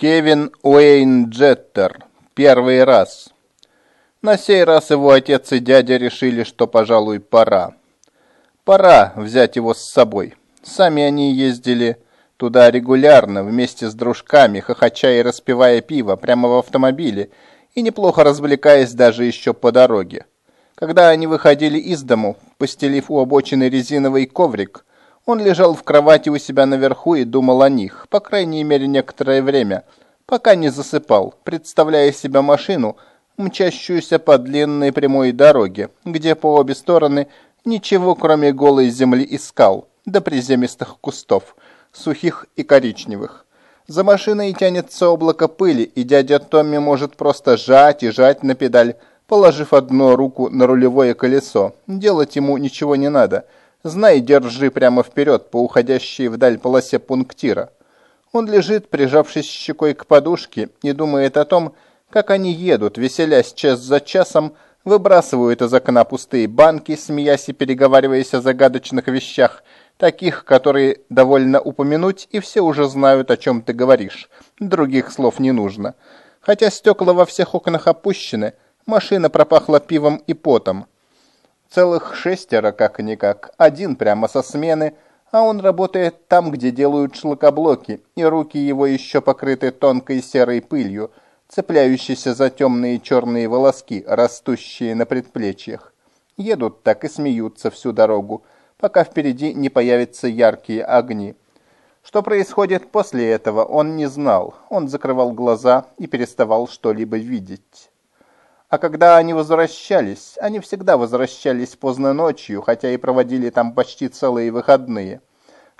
Кевин Уэйн Джеттер. Первый раз. На сей раз его отец и дядя решили, что, пожалуй, пора. Пора взять его с собой. Сами они ездили туда регулярно, вместе с дружками, хохоча и распивая пиво прямо в автомобиле, и неплохо развлекаясь даже еще по дороге. Когда они выходили из дому, постелив у обочины резиновый коврик, он лежал в кровати у себя наверху и думал о них, по крайней мере некоторое время, пока не засыпал, представляя себе машину, мчащуюся по длинной прямой дороге, где по обе стороны ничего кроме голой земли и скал, до приземистых кустов, сухих и коричневых. За машиной тянется облако пыли, и дядя Томми может просто жать и жать на педаль, положив одну руку на рулевое колесо. Делать ему ничего не надо – Знай, держи прямо вперед по уходящей вдаль полосе пунктира. Он лежит, прижавшись щекой к подушке, и думает о том, как они едут, веселясь час за часом, выбрасывают из окна пустые банки, смеясь и переговариваясь о загадочных вещах, таких, которые довольно упомянуть, и все уже знают, о чем ты говоришь. Других слов не нужно. Хотя стекла во всех окнах опущены, машина пропахла пивом и потом. Целых шестеро как-никак, один прямо со смены, а он работает там, где делают шлакоблоки, и руки его еще покрыты тонкой серой пылью, цепляющейся за темные черные волоски, растущие на предплечьях. Едут так и смеются всю дорогу, пока впереди не появятся яркие огни. Что происходит после этого, он не знал. Он закрывал глаза и переставал что-либо видеть. А когда они возвращались, они всегда возвращались поздно ночью, хотя и проводили там почти целые выходные.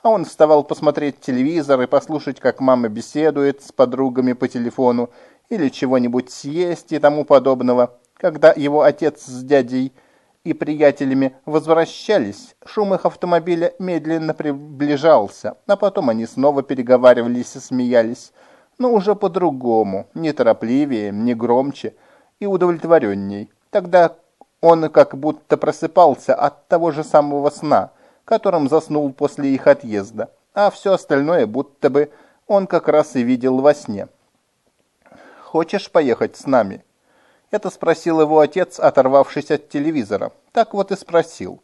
А он вставал посмотреть телевизор и послушать, как мама беседует с подругами по телефону или чего-нибудь съесть и тому подобного. Когда его отец с дядей и приятелями возвращались, шум их автомобиля медленно приближался, а потом они снова переговаривались и смеялись, но уже по-другому, не торопливее, не громче, и удовлетворенней. Тогда он как будто просыпался от того же самого сна, которым заснул после их отъезда, а все остальное будто бы он как раз и видел во сне. «Хочешь поехать с нами?» Это спросил его отец, оторвавшись от телевизора. Так вот и спросил.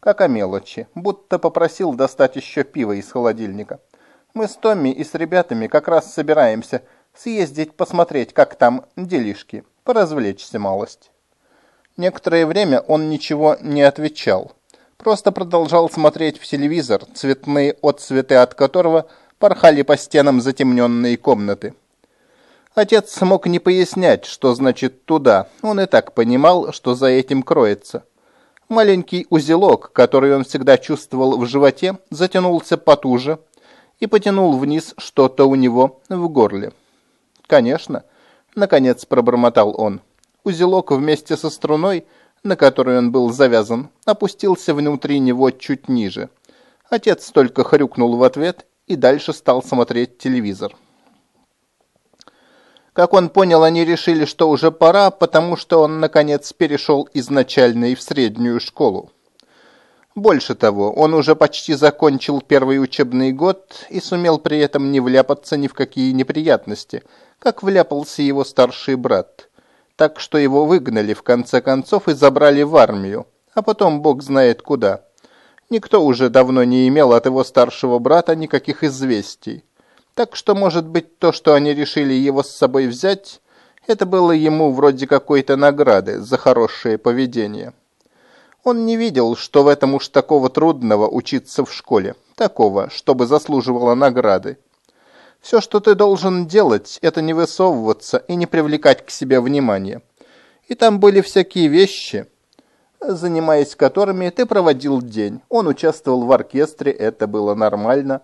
Как о мелочи, будто попросил достать еще пиво из холодильника. Мы с Томми и с ребятами как раз собираемся съездить посмотреть, как там делишки поразвлечься малость. Некоторое время он ничего не отвечал, просто продолжал смотреть в телевизор, цветные отцветы от которого порхали по стенам затемненные комнаты. Отец смог не пояснять, что значит «туда», он и так понимал, что за этим кроется. Маленький узелок, который он всегда чувствовал в животе, затянулся потуже и потянул вниз что-то у него в горле. Конечно, Наконец пробормотал он. Узелок вместе со струной, на которой он был завязан, опустился внутри него чуть ниже. Отец только хрюкнул в ответ и дальше стал смотреть телевизор. Как он понял, они решили, что уже пора, потому что он, наконец, перешел из начальной в среднюю школу. Больше того, он уже почти закончил первый учебный год и сумел при этом не вляпаться ни в какие неприятности – как вляпался его старший брат. Так что его выгнали в конце концов и забрали в армию, а потом бог знает куда. Никто уже давно не имел от его старшего брата никаких известий. Так что, может быть, то, что они решили его с собой взять, это было ему вроде какой-то награды за хорошее поведение. Он не видел, что в этом уж такого трудного учиться в школе, такого, чтобы заслуживало награды. Все, что ты должен делать, это не высовываться и не привлекать к себе внимания. И там были всякие вещи, занимаясь которыми ты проводил день. Он участвовал в оркестре, это было нормально.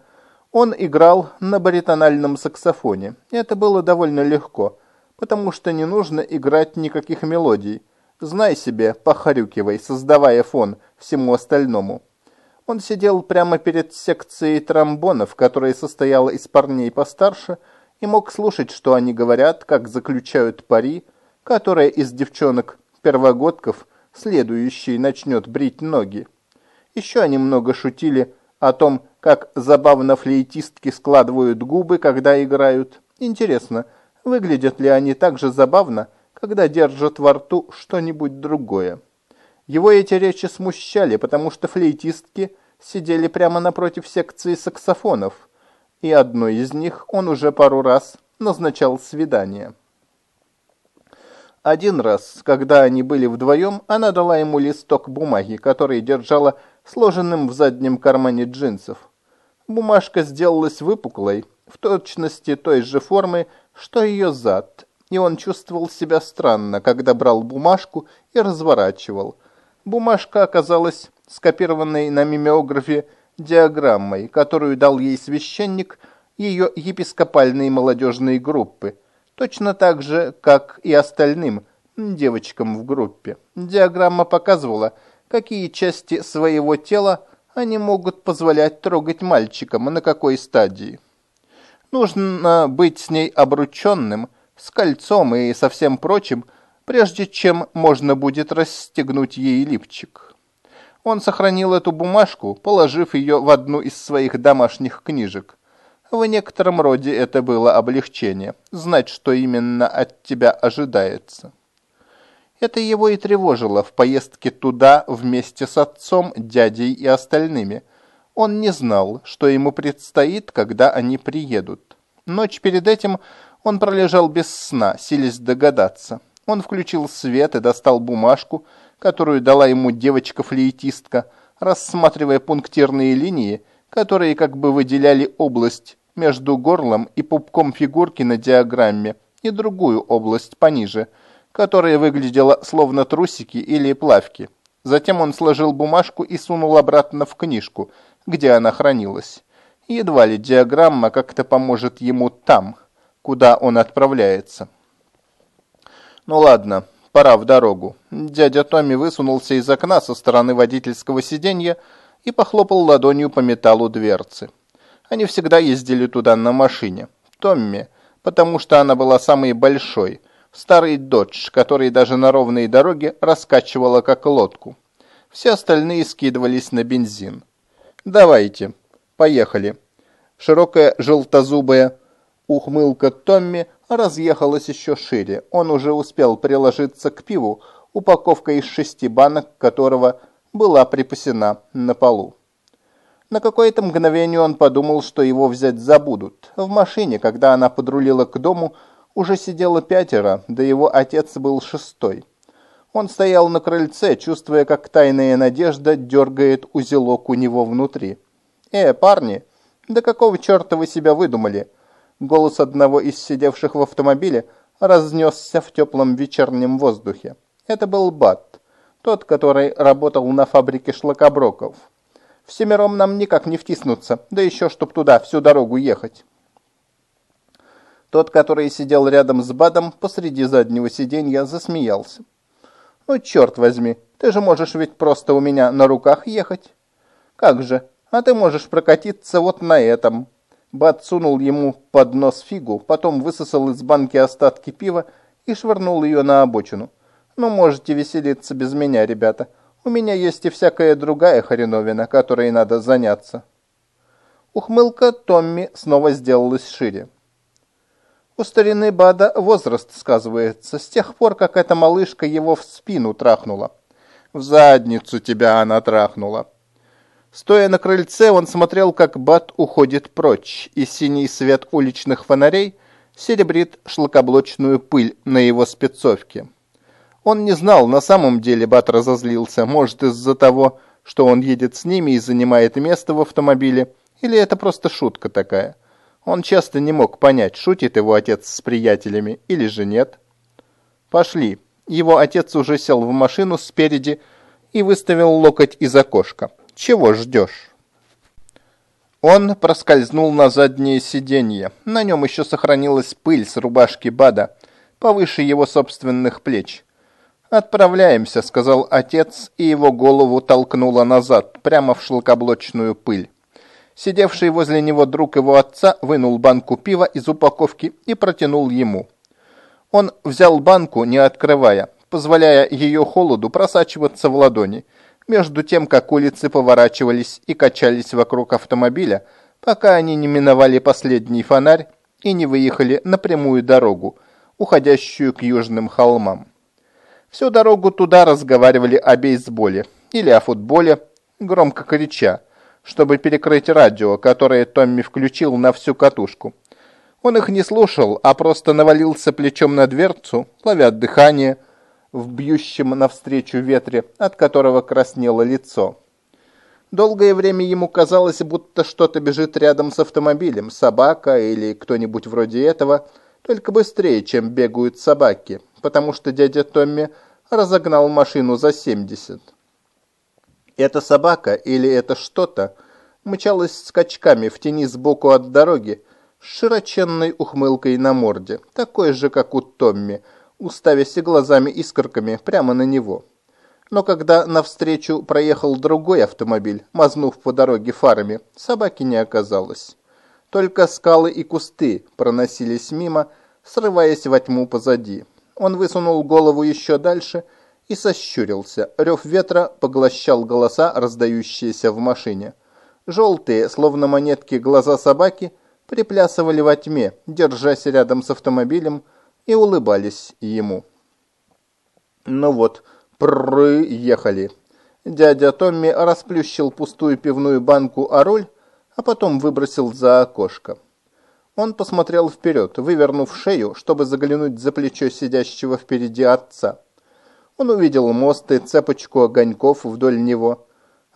Он играл на баритональном саксофоне. Это было довольно легко, потому что не нужно играть никаких мелодий. Знай себе, похрюкивай, создавая фон всему остальному. Он сидел прямо перед секцией тромбонов, которая состояла из парней постарше, и мог слушать, что они говорят, как заключают пари, которая из девчонок-первогодков следующий начнет брить ноги. Еще они много шутили о том, как забавно флейтистки складывают губы, когда играют, Интересно, выглядят ли они так же забавно, когда держат во рту что-нибудь другое? Его эти речи смущали, потому что флейтистки сидели прямо напротив секции саксофонов, и одной из них он уже пару раз назначал свидание. Один раз, когда они были вдвоем, она дала ему листок бумаги, который держала сложенным в заднем кармане джинсов. Бумажка сделалась выпуклой, в точности той же формы, что ее зад, и он чувствовал себя странно, когда брал бумажку и разворачивал. Бумажка оказалась скопированной на мимеографе диаграммой, которую дал ей священник ее епископальной молодежной группы, точно так же, как и остальным девочкам в группе. Диаграмма показывала, какие части своего тела они могут позволять трогать мальчикам и на какой стадии. Нужно быть с ней обрученным, с кольцом и со всем прочим, прежде чем можно будет расстегнуть ей лифчик. Он сохранил эту бумажку, положив ее в одну из своих домашних книжек. В некотором роде это было облегчение, знать, что именно от тебя ожидается. Это его и тревожило в поездке туда вместе с отцом, дядей и остальными. Он не знал, что ему предстоит, когда они приедут. Ночь перед этим он пролежал без сна, силясь догадаться. Он включил свет и достал бумажку, которую дала ему девочка-флейтистка, рассматривая пунктирные линии, которые как бы выделяли область между горлом и пупком фигурки на диаграмме и другую область пониже, которая выглядела словно трусики или плавки. Затем он сложил бумажку и сунул обратно в книжку, где она хранилась. Едва ли диаграмма как-то поможет ему там, куда он отправляется. Ну ладно, пора в дорогу. Дядя Томми высунулся из окна со стороны водительского сиденья и похлопал ладонью по металлу дверцы. Они всегда ездили туда на машине. Томми, потому что она была самой большой. Старый додж, который даже на ровной дороге раскачивала как лодку. Все остальные скидывались на бензин. «Давайте, поехали». Широкая желтозубая ухмылка Томми разъехалась еще шире. Он уже успел приложиться к пиву, упаковка из шести банок которого была припасена на полу. На какое-то мгновение он подумал, что его взять забудут. В машине, когда она подрулила к дому, уже сидело пятеро, да его отец был шестой. Он стоял на крыльце, чувствуя, как тайная надежда дергает узелок у него внутри. «Э, парни, да какого черта вы себя выдумали?» Голос одного из сидевших в автомобиле разнесся в теплом вечернем воздухе. Это был Бат, тот, который работал на фабрике шлакоброков. Всемиром нам никак не втиснуться, да еще чтоб туда всю дорогу ехать. Тот, который сидел рядом с Бадом посреди заднего сиденья, засмеялся. «Ну, черт возьми, ты же можешь ведь просто у меня на руках ехать». «Как же, а ты можешь прокатиться вот на этом». Бат сунул ему под нос фигу, потом высосал из банки остатки пива и швырнул ее на обочину. «Ну, можете веселиться без меня, ребята. У меня есть и всякая другая хреновина, которой надо заняться». Ухмылка Томми снова сделалась шире. У старины Бада возраст сказывается, с тех пор, как эта малышка его в спину трахнула. В задницу тебя она трахнула. Стоя на крыльце, он смотрел, как Бат уходит прочь, и синий свет уличных фонарей серебрит шлакоблочную пыль на его спецовке. Он не знал, на самом деле Бат разозлился, может из-за того, что он едет с ними и занимает место в автомобиле, или это просто шутка такая. Он часто не мог понять, шутит его отец с приятелями или же нет. «Пошли». Его отец уже сел в машину спереди и выставил локоть из окошка. Чего ждешь?» Он проскользнул на заднее сиденье. На нем еще сохранилась пыль с рубашки Бада, повыше его собственных плеч. «Отправляемся», — сказал отец, и его голову толкнуло назад, прямо в шлакоблочную пыль. Сидевший возле него друг его отца вынул банку пива из упаковки и протянул ему. Он взял банку, не открывая, позволяя ее холоду просачиваться в ладони, между тем, как улицы поворачивались и качались вокруг автомобиля, пока они не миновали последний фонарь и не выехали на прямую дорогу, уходящую к южным холмам. Всю дорогу туда разговаривали о бейсболе или о футболе, громко крича, чтобы перекрыть радио, которое Томми включил на всю катушку. Он их не слушал, а просто навалился плечом на дверцу, ловя дыхание в бьющем навстречу ветре, от которого краснело лицо. Долгое время ему казалось, будто что-то бежит рядом с автомобилем, собака или кто-нибудь вроде этого, только быстрее, чем бегают собаки, потому что дядя Томми разогнал машину за 70. Эта собака или это что-то мчалась скачками в тени сбоку от дороги с широченной ухмылкой на морде, такой же, как у Томми, уставясь глазами-искорками прямо на него. Но когда навстречу проехал другой автомобиль, мазнув по дороге фарами, собаки не оказалось. Только скалы и кусты проносились мимо, срываясь во тьму позади. Он высунул голову еще дальше и сощурился. Рев ветра поглощал голоса, раздающиеся в машине. Желтые, словно монетки, глаза собаки приплясывали во тьме, держась рядом с автомобилем, и улыбались ему. Ну вот, проехали. Дядя Томми расплющил пустую пивную банку о руль, а потом выбросил за окошко. Он посмотрел вперед, вывернув шею, чтобы заглянуть за плечо сидящего впереди отца. Он увидел мост и цепочку огоньков вдоль него,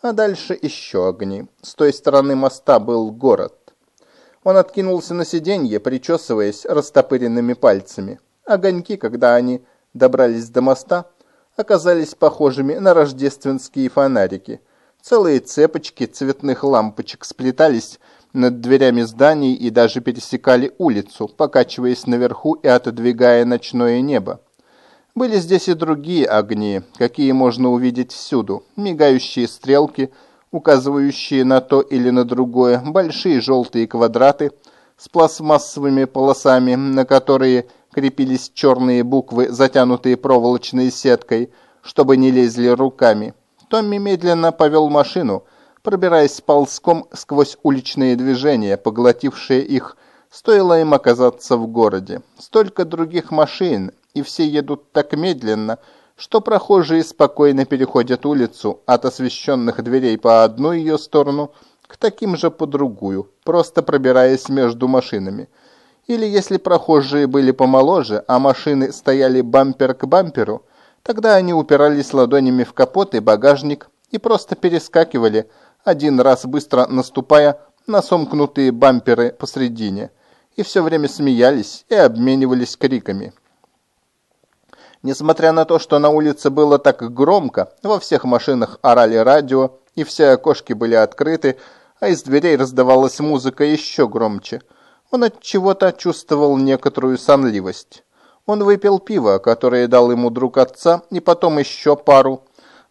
а дальше еще огни. С той стороны моста был город. Он откинулся на сиденье, причесываясь растопыренными пальцами. Огоньки, когда они добрались до моста, оказались похожими на рождественские фонарики. Целые цепочки цветных лампочек сплетались над дверями зданий и даже пересекали улицу, покачиваясь наверху и отодвигая ночное небо. Были здесь и другие огни, какие можно увидеть всюду. Мигающие стрелки, указывающие на то или на другое, большие желтые квадраты с пластмассовыми полосами, на которые крепились черные буквы, затянутые проволочной сеткой, чтобы не лезли руками. Томми медленно повел машину – пробираясь ползком сквозь уличные движения, поглотившие их, стоило им оказаться в городе. Столько других машин, и все едут так медленно, что прохожие спокойно переходят улицу от освещенных дверей по одну ее сторону к таким же по другую, просто пробираясь между машинами. Или если прохожие были помоложе, а машины стояли бампер к бамперу, тогда они упирались ладонями в капот и багажник и просто перескакивали, один раз быстро наступая на сомкнутые бамперы посредине, и все время смеялись и обменивались криками. Несмотря на то, что на улице было так громко, во всех машинах орали радио, и все окошки были открыты, а из дверей раздавалась музыка еще громче. Он от чего-то чувствовал некоторую сонливость. Он выпил пиво, которое дал ему друг отца, и потом еще пару,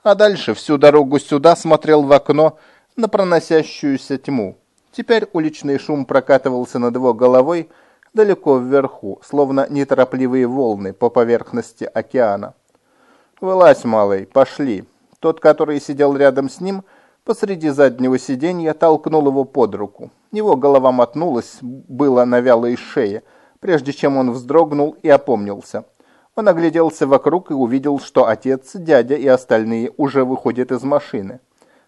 а дальше всю дорогу сюда смотрел в окно на проносящуюся тьму. Теперь уличный шум прокатывался над его головой далеко вверху, словно неторопливые волны по поверхности океана. «Вылазь, малый, пошли!» Тот, который сидел рядом с ним, посреди заднего сиденья, толкнул его под руку. Его голова мотнулась, было на вялой шее, прежде чем он вздрогнул и опомнился. Он огляделся вокруг и увидел, что отец, дядя и остальные уже выходят из машины.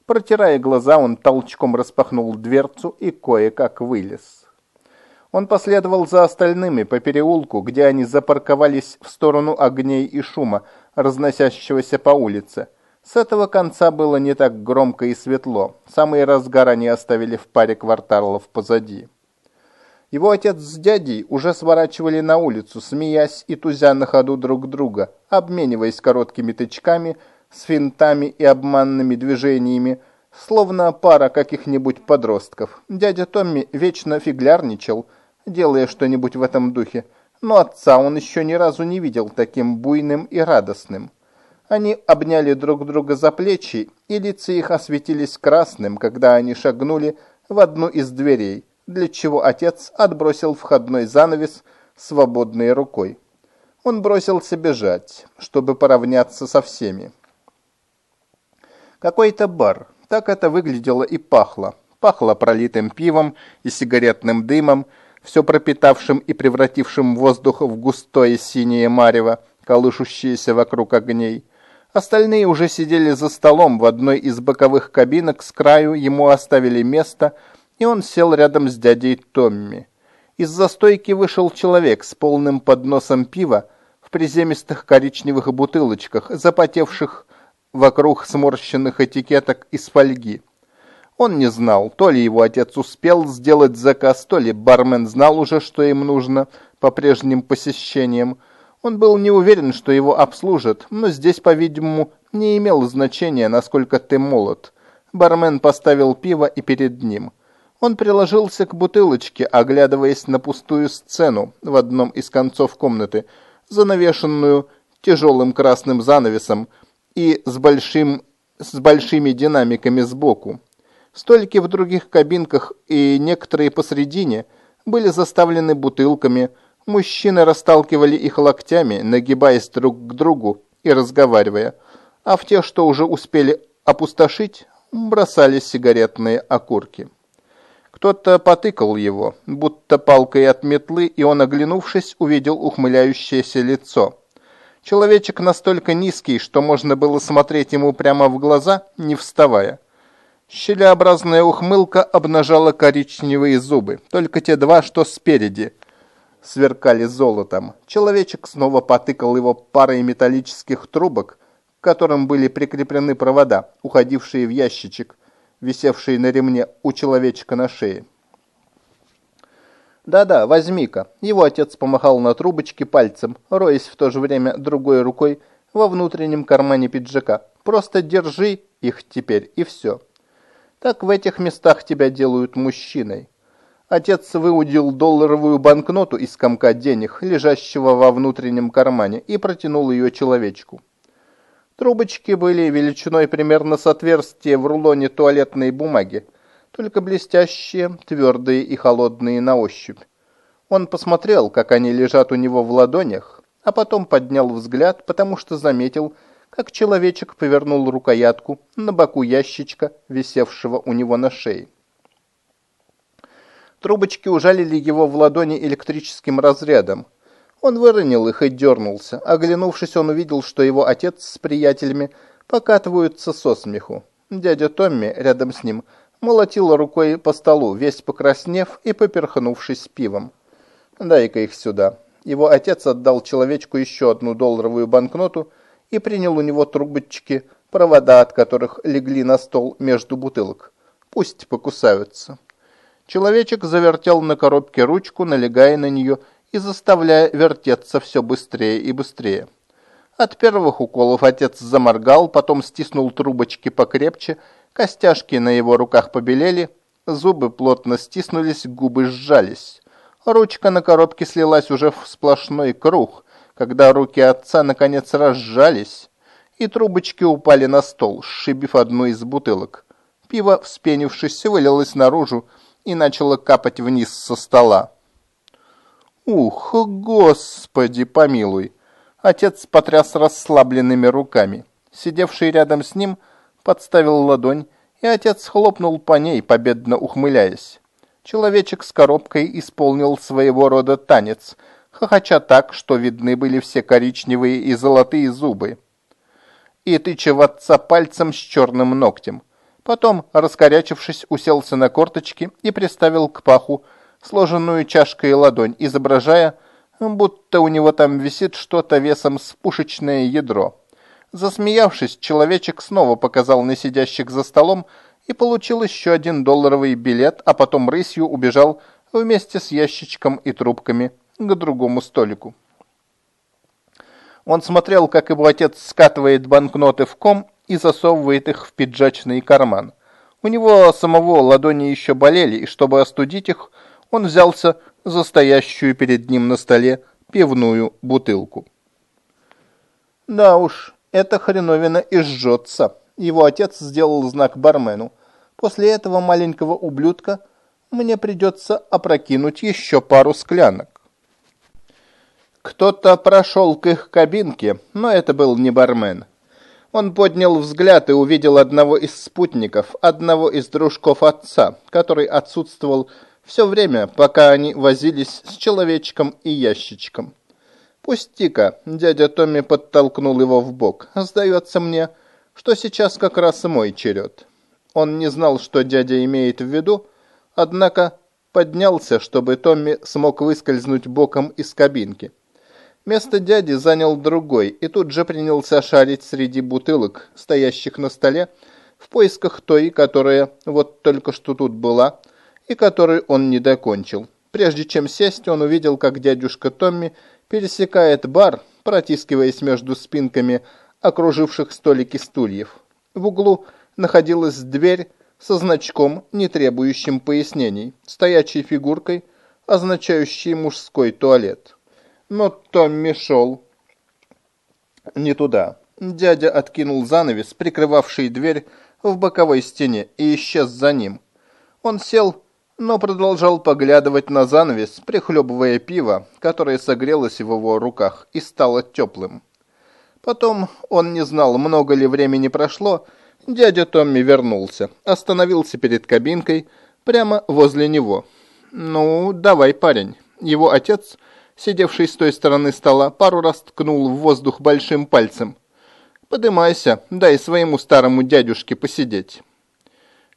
Протирая глаза, он толчком распахнул дверцу и кое-как вылез. Он последовал за остальными по переулку, где они запарковались в сторону огней и шума, разносящегося по улице. С этого конца было не так громко и светло. Самый разгар они оставили в паре кварталов позади. Его отец с дядей уже сворачивали на улицу, смеясь и тузя на ходу друг друга, обмениваясь короткими тычками – с финтами и обманными движениями, словно пара каких-нибудь подростков. Дядя Томми вечно фиглярничал, делая что-нибудь в этом духе, но отца он еще ни разу не видел таким буйным и радостным. Они обняли друг друга за плечи, и лица их осветились красным, когда они шагнули в одну из дверей, для чего отец отбросил входной занавес свободной рукой. Он бросился бежать, чтобы поравняться со всеми. Какой-то бар. Так это выглядело и пахло. Пахло пролитым пивом и сигаретным дымом. Все пропитавшим и превратившим воздух в густое синее марево, колышущееся вокруг огней. Остальные уже сидели за столом в одной из боковых кабинок, с краю ему оставили место, и он сел рядом с дядей Томми. Из-за стойки вышел человек с полным подносом пива в приземистых коричневых бутылочках, запотевших вокруг сморщенных этикеток из фольги. Он не знал, то ли его отец успел сделать заказ, то ли бармен знал уже, что им нужно по прежним посещениям. Он был не уверен, что его обслужат, но здесь, по-видимому, не имело значения, насколько ты молод. Бармен поставил пиво и перед ним. Он приложился к бутылочке, оглядываясь на пустую сцену в одном из концов комнаты, занавешенную тяжелым красным занавесом и с, большим, с большими динамиками сбоку. Столики в других кабинках и некоторые посредине были заставлены бутылками. Мужчины расталкивали их локтями, нагибаясь друг к другу и разговаривая, а в те, что уже успели опустошить, бросали сигаретные окурки. Кто-то потыкал его, будто палкой от метлы, и он, оглянувшись, увидел ухмыляющееся лицо. Человечек настолько низкий, что можно было смотреть ему прямо в глаза, не вставая. Щелеобразная ухмылка обнажала коричневые зубы, только те два, что спереди, сверкали золотом. Человечек снова потыкал его парой металлических трубок, к которым были прикреплены провода, уходившие в ящичек, висевший на ремне у человечка на шее. «Да-да, возьми-ка». Его отец помахал на трубочке пальцем, роясь в то же время другой рукой во внутреннем кармане пиджака. «Просто держи их теперь, и все». Так в этих местах тебя делают мужчиной. Отец выудил долларовую банкноту из комка денег, лежащего во внутреннем кармане, и протянул ее человечку. Трубочки были величиной примерно с отверстия в рулоне туалетной бумаги, только блестящие, твердые и холодные на ощупь. Он посмотрел, как они лежат у него в ладонях, а потом поднял взгляд, потому что заметил, как человечек повернул рукоятку на боку ящичка, висевшего у него на шее. Трубочки ужалили его в ладони электрическим разрядом. Он выронил их и дернулся. Оглянувшись, он увидел, что его отец с приятелями покатываются со смеху. Дядя Томми рядом с ним молотил рукой по столу, весь покраснев и поперхнувшись пивом. «Дай-ка их сюда». Его отец отдал человечку еще одну долларовую банкноту и принял у него трубочки, провода от которых легли на стол между бутылок. Пусть покусаются. Человечек завертел на коробке ручку, налегая на нее и заставляя вертеться все быстрее и быстрее. От первых уколов отец заморгал, потом стиснул трубочки покрепче, костяшки на его руках побелели, зубы плотно стиснулись, губы сжались. Ручка на коробке слилась уже в сплошной круг, когда руки отца наконец разжались, и трубочки упали на стол, сшибив одну из бутылок. Пиво, вспенившись, вылилось наружу и начало капать вниз со стола. «Ух, господи помилуй!» Отец потряс расслабленными руками. Сидевший рядом с ним подставил ладонь, и отец хлопнул по ней, победно ухмыляясь. Человечек с коробкой исполнил своего рода танец — хохоча так, что видны были все коричневые и золотые зубы, и тыча отца пальцем с черным ногтем. Потом, раскорячившись, уселся на корточки и приставил к паху сложенную чашкой ладонь, изображая, будто у него там висит что-то весом с пушечное ядро. Засмеявшись, человечек снова показал на сидящих за столом и получил еще один долларовый билет, а потом рысью убежал вместе с ящичком и трубками к другому столику. Он смотрел, как его отец скатывает банкноты в ком и засовывает их в пиджачный карман. У него самого ладони еще болели, и чтобы остудить их, он взялся за стоящую перед ним на столе пивную бутылку. Да уж, эта хреновина и. Его отец сделал знак бармену. После этого маленького ублюдка мне придется опрокинуть еще пару склянок. Кто-то прошел к их кабинке, но это был не бармен. Он поднял взгляд и увидел одного из спутников, одного из дружков отца, который отсутствовал Все время, пока они возились с человечком и ящичком. «Пусти-ка!» – дядя Томми подтолкнул его в бок. «Сдается мне, что сейчас как раз мой черед». Он не знал, что дядя имеет в виду, однако поднялся, чтобы Томми смог выскользнуть боком из кабинки. Место дяди занял другой, и тут же принялся шарить среди бутылок, стоящих на столе, в поисках той, которая вот только что тут была, и которую он не докончил. Прежде чем сесть, он увидел, как дядюшка Томми пересекает бар, протискиваясь между спинками окруживших столики стульев. В углу находилась дверь со значком, не требующим пояснений, стоячей фигуркой, означающей мужской туалет. Но Томми шел не туда. Дядя откинул занавес, прикрывавший дверь в боковой стене, и исчез за ним. Он сел, но продолжал поглядывать на занавес, прихлебывая пиво, которое согрелось в его руках и стало теплым. Потом, он не знал, много ли времени прошло, дядя Томми вернулся, остановился перед кабинкой, прямо возле него. «Ну, давай, парень». Его отец сидевший с той стороны стола, пару раз ткнул в воздух большим пальцем. «Подымайся, дай своему старому дядюшке посидеть».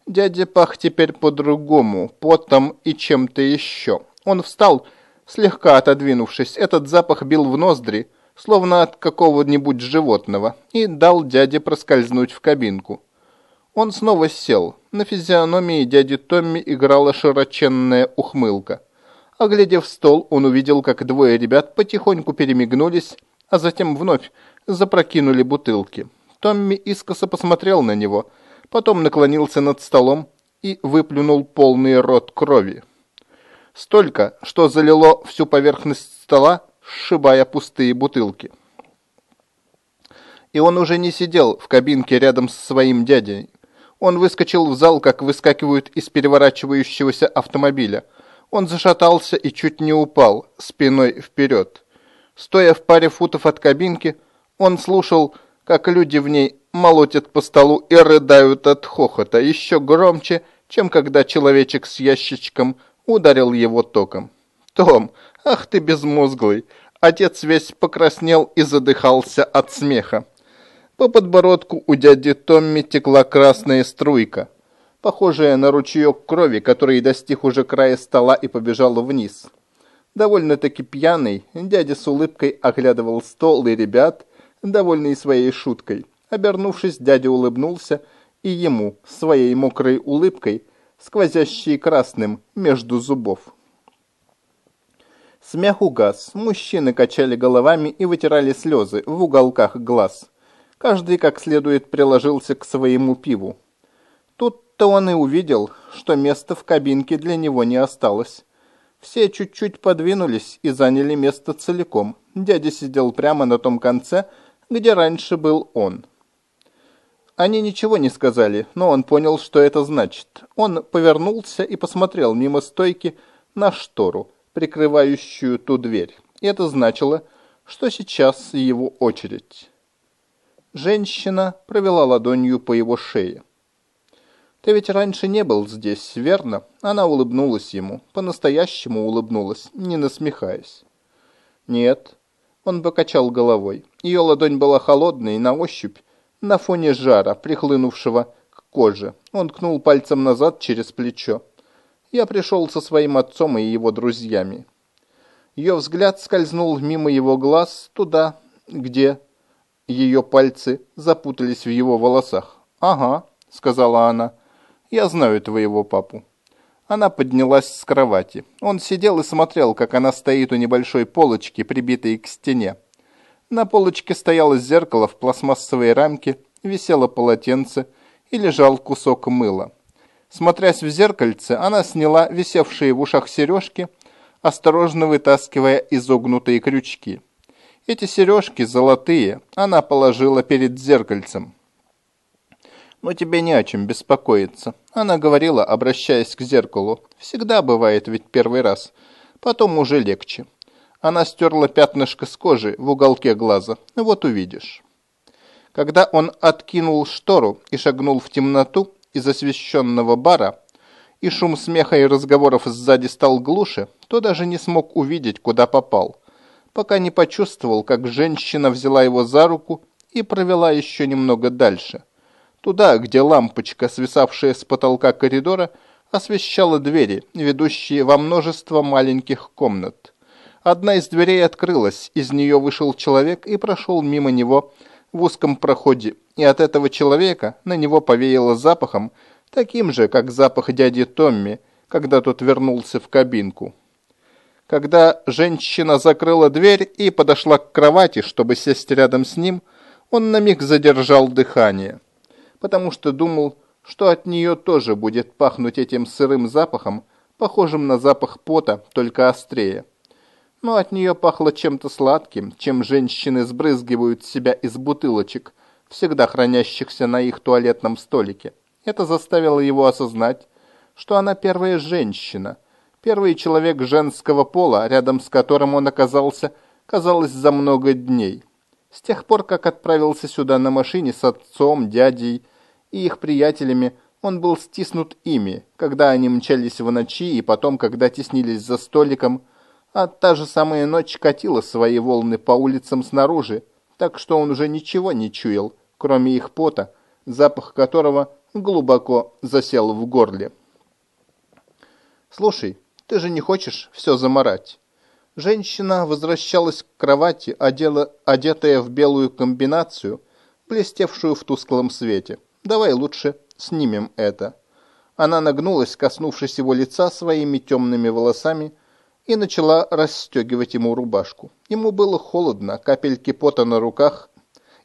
Дядя пах теперь по-другому, потом и чем-то еще. Он встал, слегка отодвинувшись, этот запах бил в ноздри, словно от какого-нибудь животного, и дал дяде проскользнуть в кабинку. Он снова сел. На физиономии дяди Томми играла широченная ухмылка. Оглядев стол, он увидел, как двое ребят потихоньку перемигнулись, а затем вновь запрокинули бутылки. Томми искоса посмотрел на него, потом наклонился над столом и выплюнул полный рот крови. Столько, что залило всю поверхность стола, сшибая пустые бутылки. И он уже не сидел в кабинке рядом со своим дядей. Он выскочил в зал, как выскакивают из переворачивающегося автомобиля – он зашатался и чуть не упал, спиной вперед. Стоя в паре футов от кабинки, он слушал, как люди в ней молотят по столу и рыдают от хохота, еще громче, чем когда человечек с ящичком ударил его током. «Том, ах ты безмозглый!» Отец весь покраснел и задыхался от смеха. По подбородку у дяди Томми текла красная струйка похожая на ручеек крови, который достиг уже края стола и побежал вниз. Довольно-таки пьяный, дядя с улыбкой оглядывал стол и ребят, довольный своей шуткой. Обернувшись, дядя улыбнулся и ему, своей мокрой улыбкой, сквозящей красным между зубов. Смех угас, мужчины качали головами и вытирали слезы в уголках глаз. Каждый как следует приложился к своему пиву. То он и увидел, что места в кабинке для него не осталось. Все чуть-чуть подвинулись и заняли место целиком. Дядя сидел прямо на том конце, где раньше был он. Они ничего не сказали, но он понял, что это значит. Он повернулся и посмотрел мимо стойки на штору, прикрывающую ту дверь. И это значило, что сейчас его очередь. Женщина провела ладонью по его шее. «Ты ведь раньше не был здесь, верно?» Она улыбнулась ему, по-настоящему улыбнулась, не насмехаясь. «Нет». Он покачал головой. Ее ладонь была холодной на ощупь, на фоне жара, прихлынувшего к коже. Он ткнул пальцем назад через плечо. Я пришел со своим отцом и его друзьями. Ее взгляд скользнул мимо его глаз туда, где ее пальцы запутались в его волосах. «Ага», — сказала она, я знаю твоего папу». Она поднялась с кровати. Он сидел и смотрел, как она стоит у небольшой полочки, прибитой к стене. На полочке стояло зеркало в пластмассовой рамке, висело полотенце и лежал кусок мыла. Смотрясь в зеркальце, она сняла висевшие в ушах сережки, осторожно вытаскивая изогнутые крючки. Эти сережки, золотые, она положила перед зеркальцем но тебе не о чем беспокоиться». Она говорила, обращаясь к зеркалу. «Всегда бывает ведь первый раз. Потом уже легче». Она стерла пятнышко с кожи в уголке глаза. «Вот увидишь». Когда он откинул штору и шагнул в темноту из освещенного бара, и шум смеха и разговоров сзади стал глуше, то даже не смог увидеть, куда попал, пока не почувствовал, как женщина взяла его за руку и провела еще немного дальше. Туда, где лампочка, свисавшая с потолка коридора, освещала двери, ведущие во множество маленьких комнат. Одна из дверей открылась, из нее вышел человек и прошел мимо него в узком проходе, и от этого человека на него повеяло запахом, таким же, как запах дяди Томми, когда тот вернулся в кабинку. Когда женщина закрыла дверь и подошла к кровати, чтобы сесть рядом с ним, он на миг задержал дыхание, потому что думал, что от нее тоже будет пахнуть этим сырым запахом, похожим на запах пота, только острее. Но от нее пахло чем-то сладким, чем женщины сбрызгивают себя из бутылочек, всегда хранящихся на их туалетном столике. Это заставило его осознать, что она первая женщина, первый человек женского пола, рядом с которым он оказался, казалось, за много дней. С тех пор, как отправился сюда на машине с отцом, дядей и их приятелями, он был стиснут ими, когда они мчались в ночи и потом, когда теснились за столиком, а та же самая ночь катила свои волны по улицам снаружи, так что он уже ничего не чуял, кроме их пота, запах которого глубоко засел в горле. «Слушай, ты же не хочешь все заморать?» Женщина возвращалась к кровати, одела, одетая в белую комбинацию, блестевшую в тусклом свете. «Давай лучше снимем это». Она нагнулась, коснувшись его лица своими темными волосами, и начала расстегивать ему рубашку. Ему было холодно, капельки пота на руках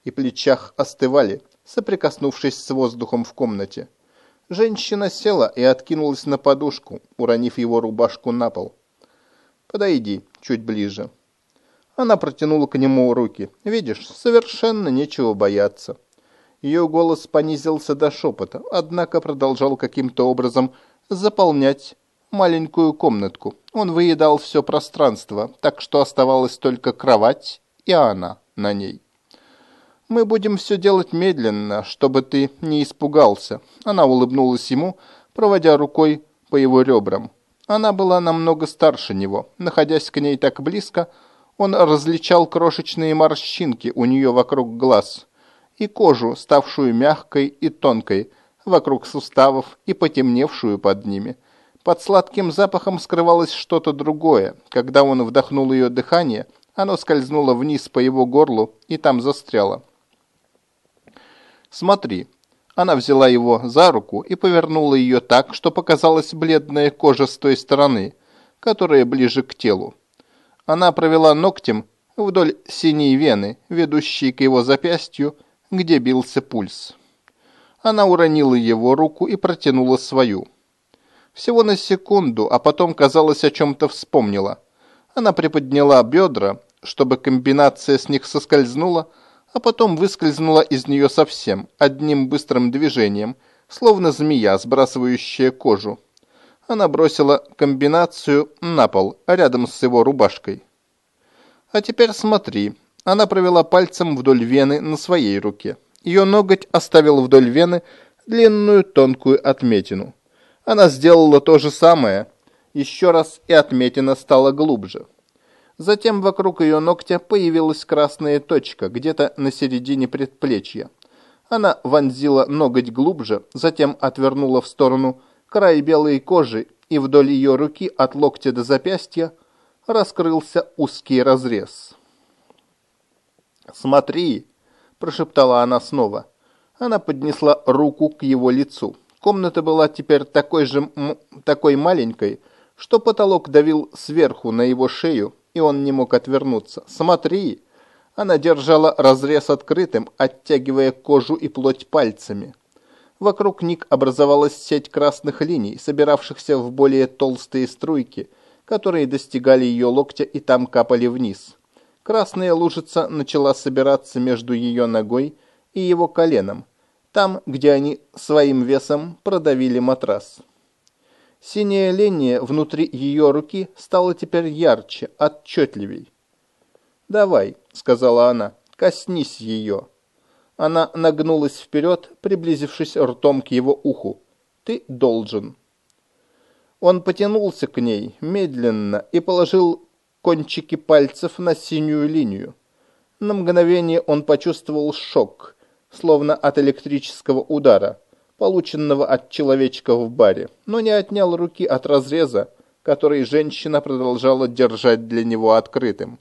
и плечах остывали, соприкоснувшись с воздухом в комнате. Женщина села и откинулась на подушку, уронив его рубашку на пол. «Подойди чуть ближе». Она протянула к нему руки. «Видишь, совершенно нечего бояться». Ее голос понизился до шепота, однако продолжал каким-то образом заполнять маленькую комнатку. Он выедал все пространство, так что оставалась только кровать и она на ней. «Мы будем все делать медленно, чтобы ты не испугался». Она улыбнулась ему, проводя рукой по его ребрам. Она была намного старше него. Находясь к ней так близко, он различал крошечные морщинки у нее вокруг глаз и кожу, ставшую мягкой и тонкой, вокруг суставов и потемневшую под ними. Под сладким запахом скрывалось что-то другое. Когда он вдохнул ее дыхание, оно скользнуло вниз по его горлу и там застряло. «Смотри». Она взяла его за руку и повернула ее так, что показалась бледная кожа с той стороны, которая ближе к телу. Она провела ногтем вдоль синей вены, ведущей к его запястью, где бился пульс. Она уронила его руку и протянула свою. Всего на секунду, а потом, казалось, о чем-то вспомнила. Она приподняла бедра, чтобы комбинация с них соскользнула, а потом выскользнула из нее совсем, одним быстрым движением, словно змея, сбрасывающая кожу. Она бросила комбинацию на пол, рядом с его рубашкой. «А теперь смотри». Она провела пальцем вдоль вены на своей руке. Ее ноготь оставил вдоль вены длинную тонкую отметину. Она сделала то же самое. Еще раз и отметина стала глубже. Затем вокруг ее ногтя появилась красная точка, где-то на середине предплечья. Она вонзила ноготь глубже, затем отвернула в сторону край белой кожи, и вдоль ее руки от локтя до запястья раскрылся узкий разрез. «Смотри!» – прошептала она снова. Она поднесла руку к его лицу. Комната была теперь такой же такой маленькой, что потолок давил сверху на его шею, и он не мог отвернуться. «Смотри!» Она держала разрез открытым, оттягивая кожу и плоть пальцами. Вокруг Ник образовалась сеть красных линий, собиравшихся в более толстые струйки, которые достигали ее локтя и там капали вниз. Красная лужица начала собираться между ее ногой и его коленом, там, где они своим весом продавили матрас. Синяя линия внутри ее руки стала теперь ярче, отчетливей. «Давай», — сказала она, — «коснись ее». Она нагнулась вперед, приблизившись ртом к его уху. «Ты должен». Он потянулся к ней медленно и положил кончики пальцев на синюю линию. На мгновение он почувствовал шок, словно от электрического удара, полученного от человечка в баре, но не отнял руки от разреза, который женщина продолжала держать для него открытым.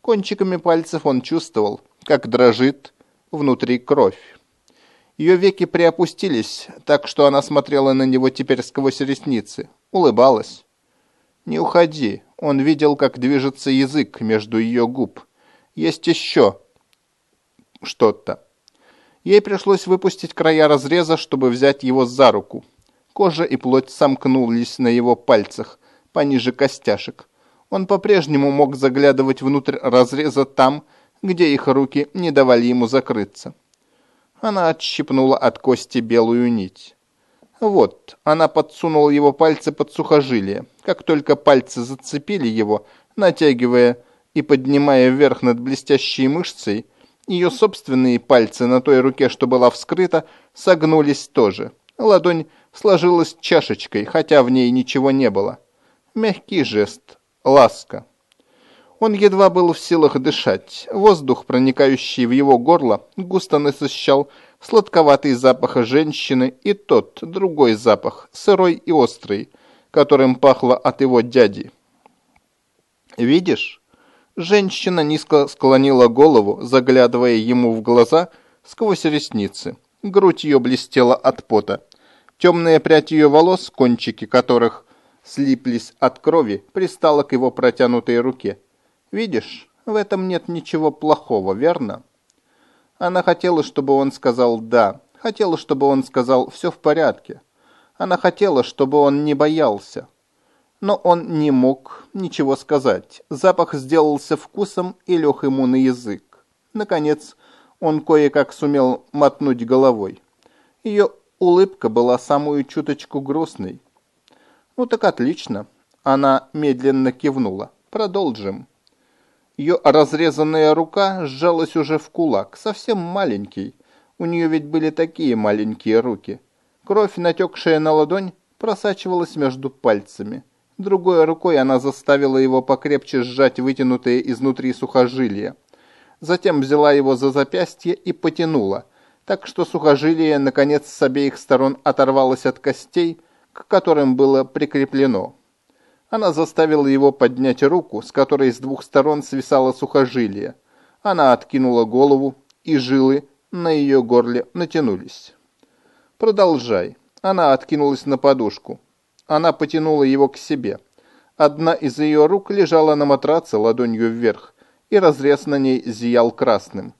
Кончиками пальцев он чувствовал, как дрожит внутри кровь. Ее веки приопустились, так что она смотрела на него теперь сквозь ресницы, улыбалась. «Не уходи», он видел, как движется язык между ее губ. «Есть еще что-то». Ей пришлось выпустить края разреза, чтобы взять его за руку. Кожа и плоть сомкнулись на его пальцах, пониже костяшек. Он по-прежнему мог заглядывать внутрь разреза там, где их руки не давали ему закрыться. Она отщипнула от кости белую нить. Вот, она подсунула его пальцы под сухожилие. Как только пальцы зацепили его, натягивая и поднимая вверх над блестящей мышцей, ее собственные пальцы на той руке, что была вскрыта, согнулись тоже. Ладонь сложилась чашечкой, хотя в ней ничего не было. Мягкий жест, ласка. Он едва был в силах дышать. Воздух, проникающий в его горло, густо насыщал сладковатый запах женщины и тот, другой запах, сырой и острый, которым пахло от его дяди. «Видишь?» Женщина низко склонила голову, заглядывая ему в глаза сквозь ресницы. Грудь ее блестела от пота. Темная прядь ее волос, кончики которых слиплись от крови, пристала к его протянутой руке. Видишь, в этом нет ничего плохого, верно? Она хотела, чтобы он сказал «да», хотела, чтобы он сказал «все в порядке». Она хотела, чтобы он не боялся. Но он не мог ничего сказать. Запах сделался вкусом и лег ему на язык. Наконец, он кое-как сумел мотнуть головой. Ее улыбка была самую чуточку грустной. «Ну так отлично». Она медленно кивнула. «Продолжим». Ее разрезанная рука сжалась уже в кулак, совсем маленький. У нее ведь были такие маленькие руки. Кровь, натекшая на ладонь, просачивалась между пальцами. Другой рукой она заставила его покрепче сжать вытянутые изнутри сухожилия. Затем взяла его за запястье и потянула, так что сухожилие, наконец, с обеих сторон оторвалось от костей, к которым было прикреплено. Она заставила его поднять руку, с которой с двух сторон свисало сухожилие. Она откинула голову, и жилы на ее горле натянулись. «Продолжай». Она откинулась на подушку. Она потянула его к себе. Одна из ее рук лежала на матраце ладонью вверх, и разрез на ней зиял красным.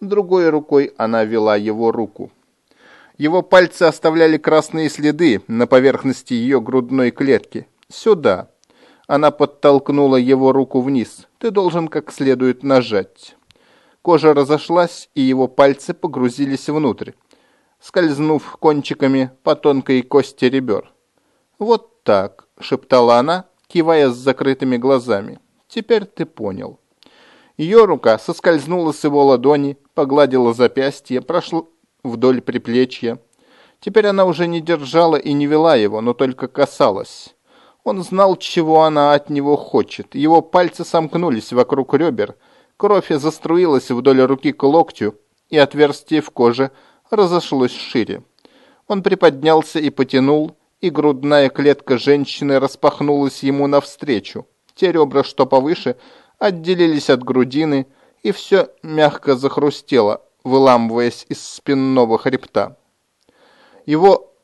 Другой рукой она вела его руку. Его пальцы оставляли красные следы на поверхности ее грудной клетки. «Сюда». Она подтолкнула его руку вниз. «Ты должен как следует нажать». Кожа разошлась, и его пальцы погрузились внутрь, скользнув кончиками по тонкой кости ребер. «Вот так», — шептала она, кивая с закрытыми глазами. «Теперь ты понял». Ее рука соскользнула с его ладони, погладила запястье, прошла вдоль приплечья. Теперь она уже не держала и не вела его, но только касалась. Он знал, чего она от него хочет. Его пальцы сомкнулись вокруг ребер, кровь заструилась вдоль руки к локтю, и отверстие в коже разошлось шире. Он приподнялся и потянул, и грудная клетка женщины распахнулась ему навстречу. Те ребра, что повыше, отделились от грудины, и все мягко захрустело, выламываясь из спинного хребта. Его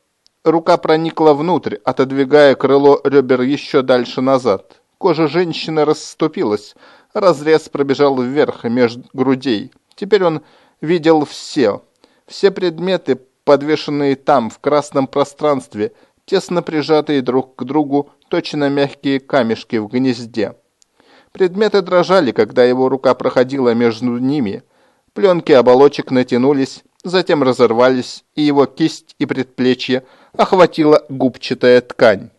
Рука проникла внутрь, отодвигая крыло ребер еще дальше назад. Кожа женщины расступилась, разрез пробежал вверх между грудей. Теперь он видел все. Все предметы, подвешенные там, в красном пространстве, тесно прижатые друг к другу, точно мягкие камешки в гнезде. Предметы дрожали, когда его рука проходила между ними. Пленки оболочек натянулись, затем разорвались, и его кисть и предплечье – охватила губчатая ткань.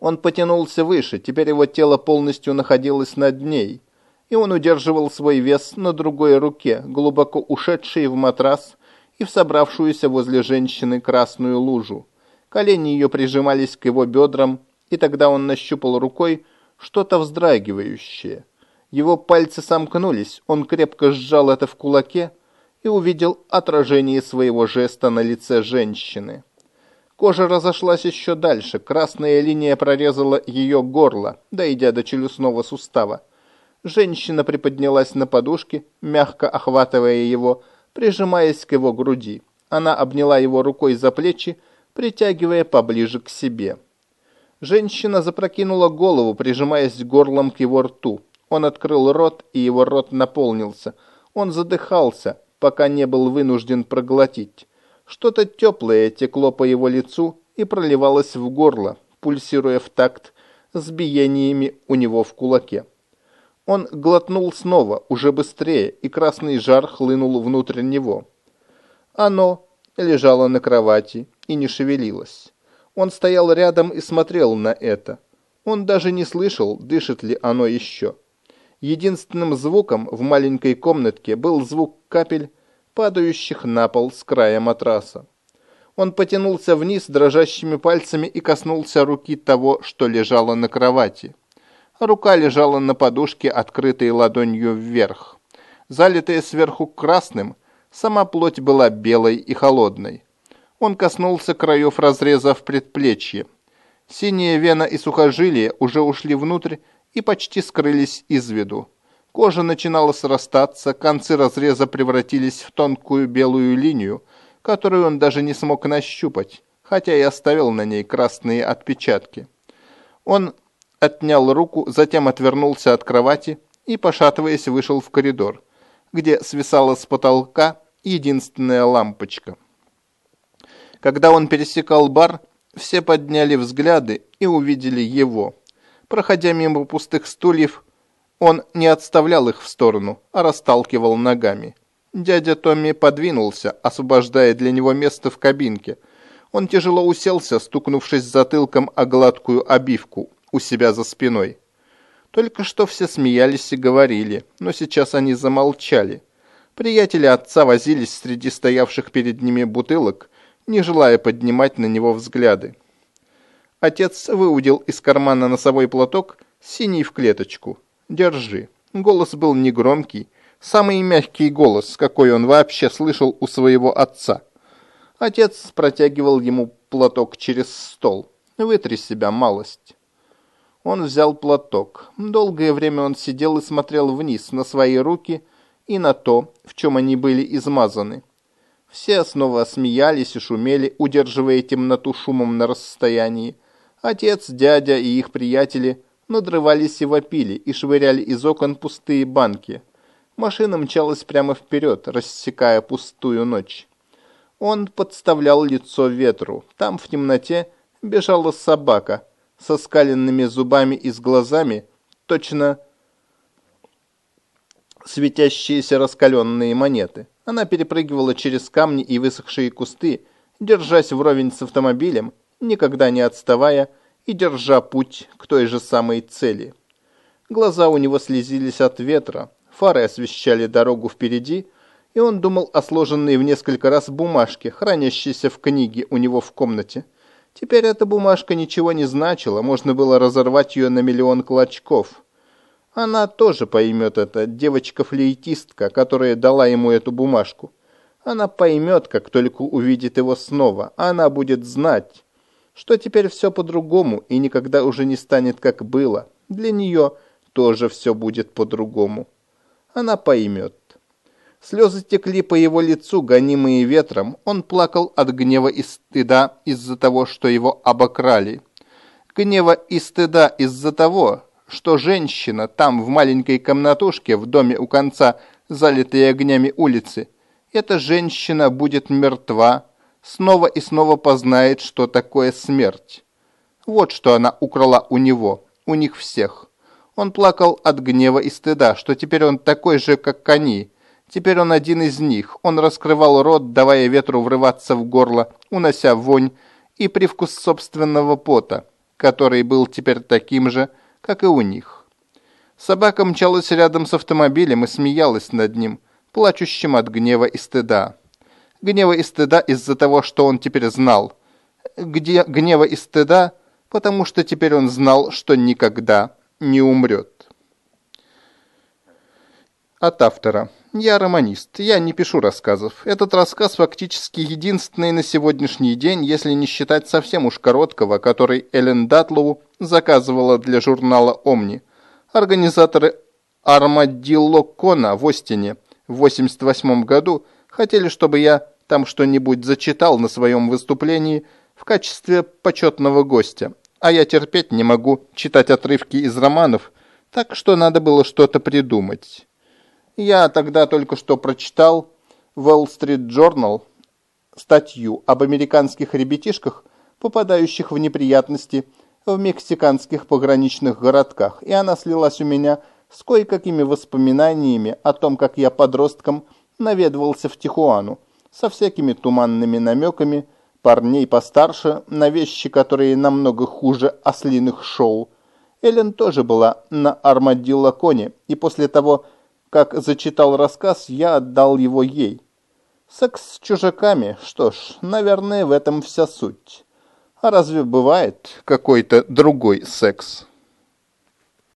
Он потянулся выше, теперь его тело полностью находилось над ней, и он удерживал свой вес на другой руке, глубоко ушедшей в матрас и в собравшуюся возле женщины красную лужу. Колени ее прижимались к его бедрам, и тогда он нащупал рукой что-то вздрагивающее. Его пальцы сомкнулись, он крепко сжал это в кулаке и увидел отражение своего жеста на лице женщины. Кожа разошлась еще дальше, красная линия прорезала ее горло, дойдя до челюстного сустава. Женщина приподнялась на подушке, мягко охватывая его, прижимаясь к его груди. Она обняла его рукой за плечи, притягивая поближе к себе. Женщина запрокинула голову, прижимаясь горлом к его рту. Он открыл рот, и его рот наполнился. Он задыхался, пока не был вынужден проглотить. Что-то теплое текло по его лицу и проливалось в горло, пульсируя в такт с биениями у него в кулаке. Он глотнул снова, уже быстрее, и красный жар хлынул внутрь него. Оно лежало на кровати и не шевелилось. Он стоял рядом и смотрел на это. Он даже не слышал, дышит ли оно еще. Единственным звуком в маленькой комнатке был звук капель, падающих на пол с края матраса. Он потянулся вниз дрожащими пальцами и коснулся руки того, что лежало на кровати. Рука лежала на подушке, открытой ладонью вверх. Залитая сверху красным, сама плоть была белой и холодной. Он коснулся краев разреза в предплечье. Синяя вена и сухожилие уже ушли внутрь и почти скрылись из виду. Кожа начинала срастаться, концы разреза превратились в тонкую белую линию, которую он даже не смог нащупать, хотя и оставил на ней красные отпечатки. Он отнял руку, затем отвернулся от кровати и, пошатываясь, вышел в коридор, где свисала с потолка единственная лампочка. Когда он пересекал бар, все подняли взгляды и увидели его. Проходя мимо пустых стульев, он не отставлял их в сторону, а расталкивал ногами. Дядя Томми подвинулся, освобождая для него место в кабинке. Он тяжело уселся, стукнувшись затылком о гладкую обивку у себя за спиной. Только что все смеялись и говорили, но сейчас они замолчали. Приятели отца возились среди стоявших перед ними бутылок, не желая поднимать на него взгляды. Отец выудил из кармана носовой платок, синий в клеточку. «Держи». Голос был негромкий, самый мягкий голос, какой он вообще слышал у своего отца. Отец протягивал ему платок через стол. «Вытри себя малость». Он взял платок. Долгое время он сидел и смотрел вниз на свои руки и на то, в чем они были измазаны. Все снова смеялись и шумели, удерживая темноту шумом на расстоянии. Отец, дядя и их приятели надрывались и вопили, и швыряли из окон пустые банки. Машина мчалась прямо вперед, рассекая пустую ночь. Он подставлял лицо ветру. Там, в темноте, бежала собака со скаленными зубами и с глазами, точно светящиеся раскаленные монеты. Она перепрыгивала через камни и высохшие кусты, держась вровень с автомобилем, никогда не отставая и держа путь к той же самой цели. Глаза у него слезились от ветра, фары освещали дорогу впереди, и он думал о сложенной в несколько раз бумажке, хранящейся в книге у него в комнате. Теперь эта бумажка ничего не значила, можно было разорвать ее на миллион клочков. Она тоже поймет это, девочка-флейтистка, которая дала ему эту бумажку. Она поймет, как только увидит его снова. Она будет знать, что теперь все по-другому и никогда уже не станет, как было. Для нее тоже все будет по-другому. Она поймет. Слезы текли по его лицу, гонимые ветром. Он плакал от гнева и стыда из-за того, что его обокрали. Гнева и стыда из-за того, что женщина там, в маленькой комнатушке в доме у конца залитой огнями улицы, эта женщина будет мертва, снова и снова познает, что такое смерть. Вот что она украла у него, у них всех. Он плакал от гнева и стыда, что теперь он такой же, как они. Теперь он один из них. Он раскрывал рот, давая ветру врываться в горло, унося вонь и привкус собственного пота, который был теперь таким же, как и у них. Собака мчалась рядом с автомобилем и смеялась над ним, плачущим от гнева и стыда. Гнева и стыда из-за того, что он теперь знал. где гнева и стыда, потому что теперь он знал, что никогда не умрет. От автора. Я романист, я не пишу рассказов. Этот рассказ фактически единственный на сегодняшний день, если не считать совсем уж короткого, который Эллен Датлоу заказывала для журнала «Омни». Организаторы Армадилло Кона в Остине в 88 году хотели, чтобы я там что-нибудь зачитал на своем выступлении в качестве почетного гостя, а я терпеть не могу читать отрывки из романов, так что надо было что-то придумать. Я тогда только что прочитал в Wall Street Journal статью об американских ребятишках, попадающих в неприятности в мексиканских пограничных городках, и она слилась у меня с кое-какими воспоминаниями о том, как я подростком наведывался в Тихуану, со всякими туманными намеками парней постарше на вещи, которые намного хуже ослиных шоу. Эллен тоже была на Армадилло-коне, и после того, как зачитал рассказ, я отдал его ей. Секс с чужаками, что ж, наверное, в этом вся суть. А разве бывает какой-то другой секс?